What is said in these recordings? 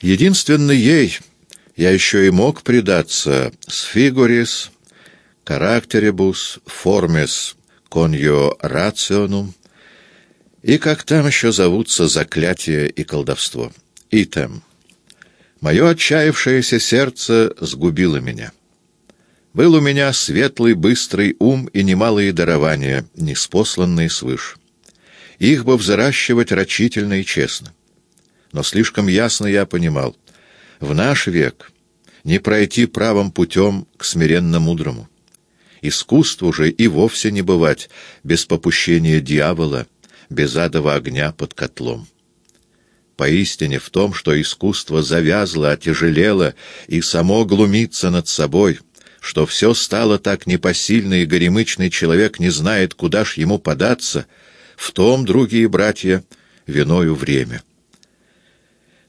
Единственно ей я еще и мог предаться с фигурис, характерибус, формис, коньо рационум, и как там еще зовутся заклятие и колдовство. Итем. Мое отчаявшееся сердце сгубило меня. Был у меня светлый, быстрый ум и немалые дарования, неспосланные свыше. Их бы взращивать рачительно и честно. Но слишком ясно я понимал, в наш век не пройти правым путем к смиренно-мудрому. Искусству же и вовсе не бывать без попущения дьявола, без адова огня под котлом. Поистине в том, что искусство завязло, отяжелело и само глумится над собой, что все стало так непосильно, и горемычный человек не знает, куда ж ему податься, в том, другие братья, виною время.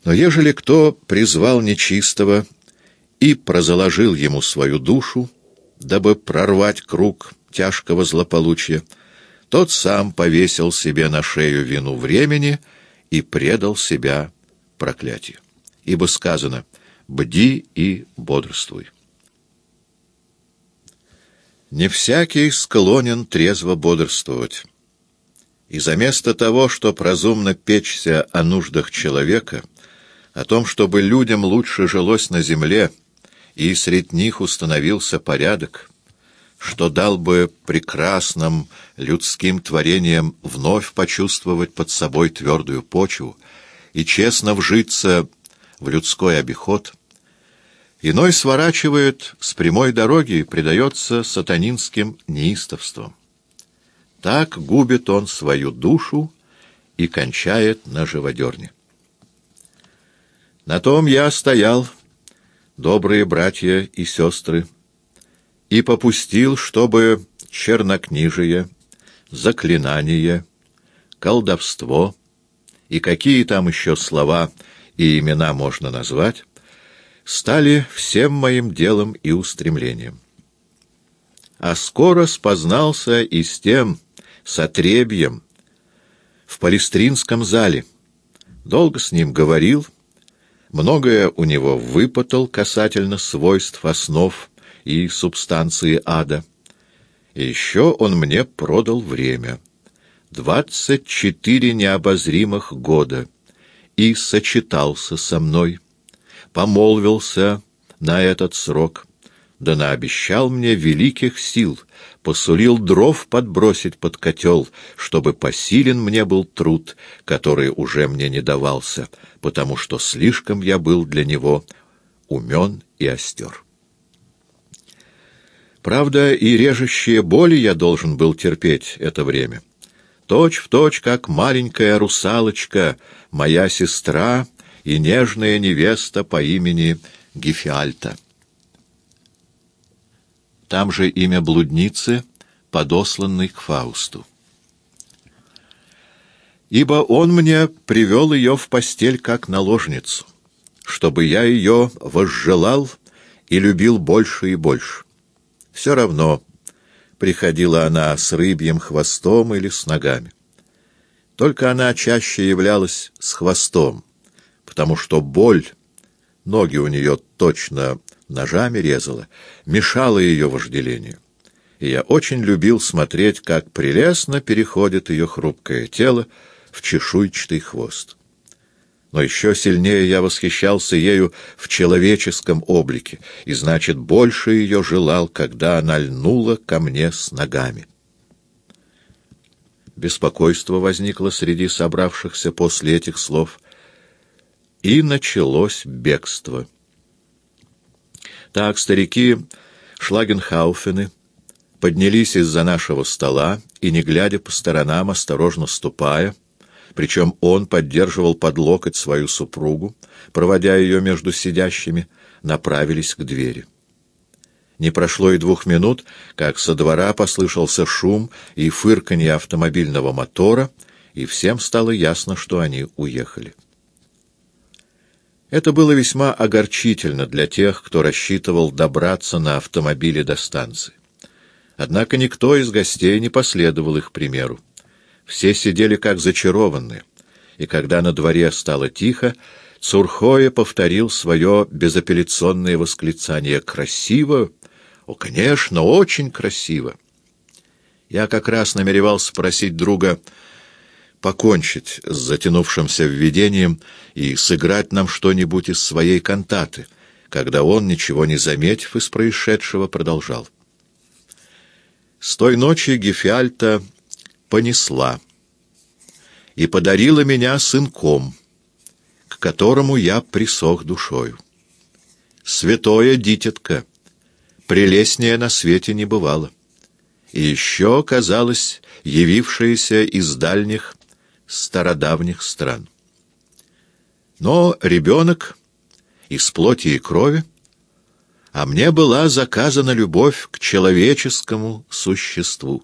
Но ежели кто призвал нечистого и прозаложил ему свою душу, дабы прорвать круг тяжкого злополучия, тот сам повесил себе на шею вину времени и предал себя проклятию. Ибо сказано «бди и бодрствуй». Не всякий склонен трезво бодрствовать. И заместо того, чтоб разумно печься о нуждах человека, о том, чтобы людям лучше жилось на земле, и среди них установился порядок, что дал бы прекрасным людским творениям вновь почувствовать под собой твердую почву и честно вжиться в людской обиход, иной сворачивает с прямой дороги и предается сатанинским неистовствам. Так губит он свою душу и кончает на живодерне. На том я стоял, добрые братья и сестры, и попустил, чтобы чернокнижие, заклинание, колдовство и какие там еще слова и имена можно назвать, стали всем моим делом и устремлением. А скоро спознался и с тем, с отребьем, в Палестринском зале. Долго с ним говорил, многое у него выпытал касательно свойств основ и субстанции ада. И еще он мне продал время. Двадцать четыре необозримых года. И сочетался со мной. Помолвился на этот срок. Да наобещал мне великих сил, посулил дров подбросить под котел, чтобы посилен мне был труд, который уже мне не давался, потому что слишком я был для него умен и остер. Правда, и режущие боли я должен был терпеть это время. Точь в точь, как маленькая русалочка, моя сестра и нежная невеста по имени Гефиальта. Там же имя блудницы, подосланной к Фаусту. Ибо он мне привел ее в постель как наложницу, чтобы я ее возжелал и любил больше и больше. Все равно, приходила она с рыбьим хвостом или с ногами. Только она чаще являлась с хвостом, потому что боль, ноги у нее точно ножами резала, мешала ее вожделению. И я очень любил смотреть, как прелестно переходит ее хрупкое тело в чешуйчатый хвост но еще сильнее я восхищался ею в человеческом облике, и, значит, больше ее желал, когда она льнула ко мне с ногами. Беспокойство возникло среди собравшихся после этих слов, и началось бегство. Так старики Шлагенхауфены поднялись из-за нашего стола и, не глядя по сторонам, осторожно ступая, причем он поддерживал под локоть свою супругу, проводя ее между сидящими, направились к двери. Не прошло и двух минут, как со двора послышался шум и фырканье автомобильного мотора, и всем стало ясно, что они уехали. Это было весьма огорчительно для тех, кто рассчитывал добраться на автомобиле до станции. Однако никто из гостей не последовал их примеру. Все сидели как зачарованные, и когда на дворе стало тихо, Цурхоя повторил свое безапелляционное восклицание «Красиво! О, конечно, очень красиво!» Я как раз намеревался спросить друга покончить с затянувшимся введением и сыграть нам что-нибудь из своей кантаты, когда он, ничего не заметив из происшедшего, продолжал. С той ночи Гефиальта понесла и подарила меня сынком, к которому я присох душою. Святое дитятка, прелестнее на свете не бывало. И еще, казалось, явившееся из дальних, стародавних стран. Но ребенок из плоти и крови, а мне была заказана любовь к человеческому существу.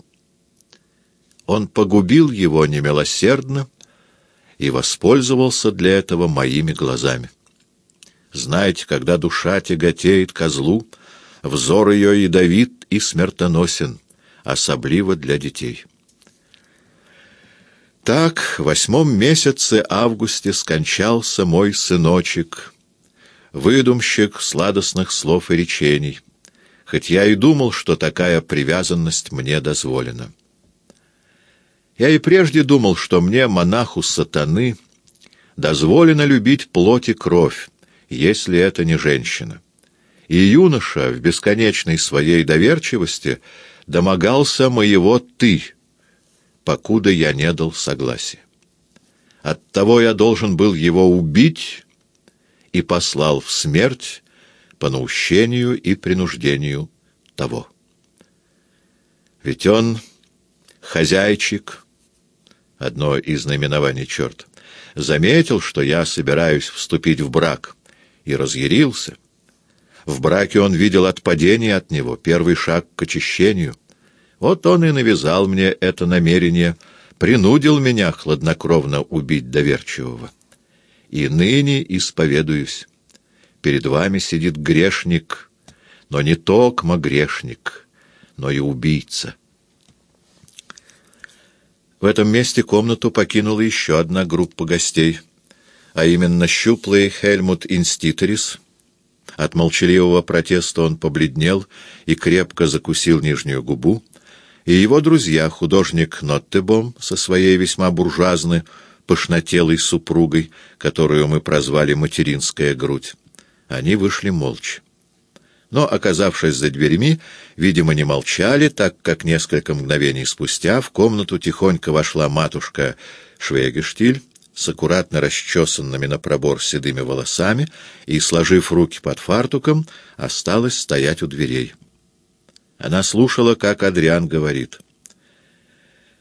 Он погубил его немилосердно и воспользовался для этого моими глазами. Знаете, когда душа тяготеет козлу, взор ее ядовит и смертоносен, особливо для детей. Так в восьмом месяце августе скончался мой сыночек, выдумщик сладостных слов и речений, хоть я и думал, что такая привязанность мне дозволена. Я и прежде думал, что мне, монаху сатаны, дозволено любить плоть и кровь, если это не женщина. И юноша в бесконечной своей доверчивости домогался моего «ты», покуда я не дал согласия. Оттого я должен был его убить и послал в смерть по наущению и принуждению того. Ведь он хозяйчик, одно из наименований черт, заметил, что я собираюсь вступить в брак, и разъярился. В браке он видел отпадение от него, первый шаг к очищению. Вот он и навязал мне это намерение, принудил меня хладнокровно убить доверчивого. И ныне исповедуюсь. Перед вами сидит грешник, но не токмо грешник, но и убийца. В этом месте комнату покинула еще одна группа гостей, а именно щуплый Хельмут Инститерис. От молчаливого протеста он побледнел и крепко закусил нижнюю губу, и его друзья, художник Ноттебом со своей весьма буржуазной, пышнотелой супругой, которую мы прозвали «материнская грудь». Они вышли молча но, оказавшись за дверьми, видимо, не молчали, так как несколько мгновений спустя в комнату тихонько вошла матушка Швегештиль с аккуратно расчесанными на пробор седыми волосами и, сложив руки под фартуком, осталась стоять у дверей. Она слушала, как Адриан говорит.